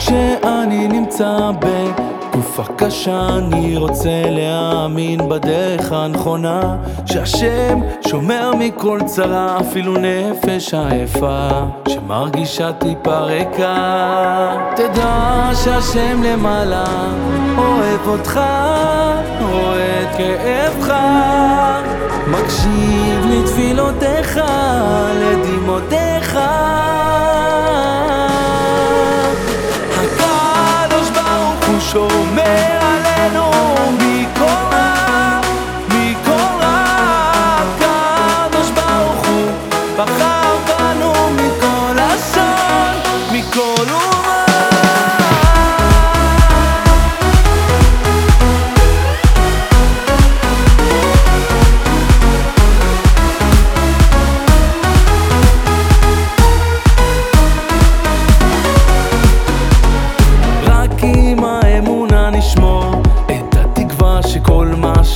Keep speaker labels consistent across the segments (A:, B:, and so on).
A: כשאני נמצא בתקופה קשה אני רוצה להאמין בדרך הנכונה שהשם שומר מכל צרה אפילו נפש עייפה שמרגישה טיפה ריקה. תדע שהשם למעלה אוהב אותך רואה את כאבך מקשיב לתפילותיך לדמעותיך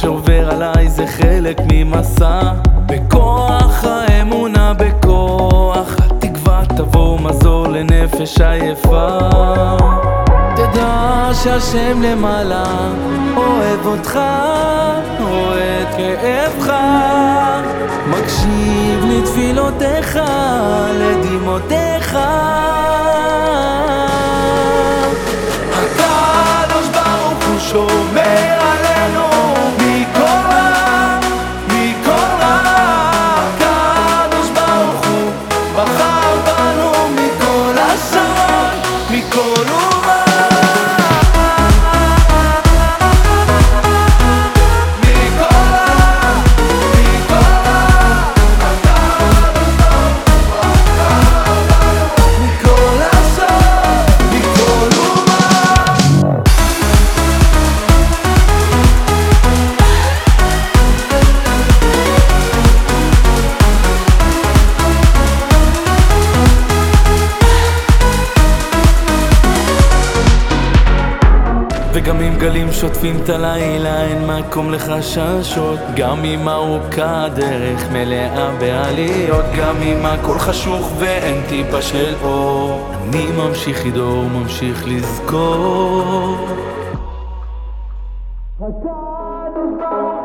A: שעובר עליי זה חלק ממסע. בכוח האמונה, בכוח התקווה תבוא מזור לנפש עייפה. תדע שהשם למעלה אוהב אותך, רואה את כאבך. מקשיב לתפילותיך, לדמעותיך וגם אם גלים שוטפים את הלילה אין מקום לחששות גם אם ארוכה הדרך מלאה בעליות גם אם הכל חשוך ואין טיפה של אור. אני ממשיך לדור, ממשיך לזכור. מכל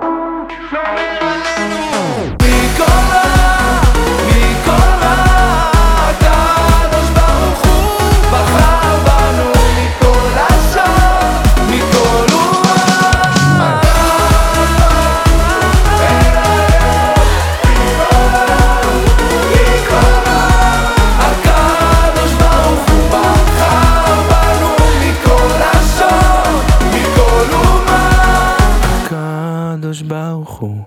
A: אסון, מכל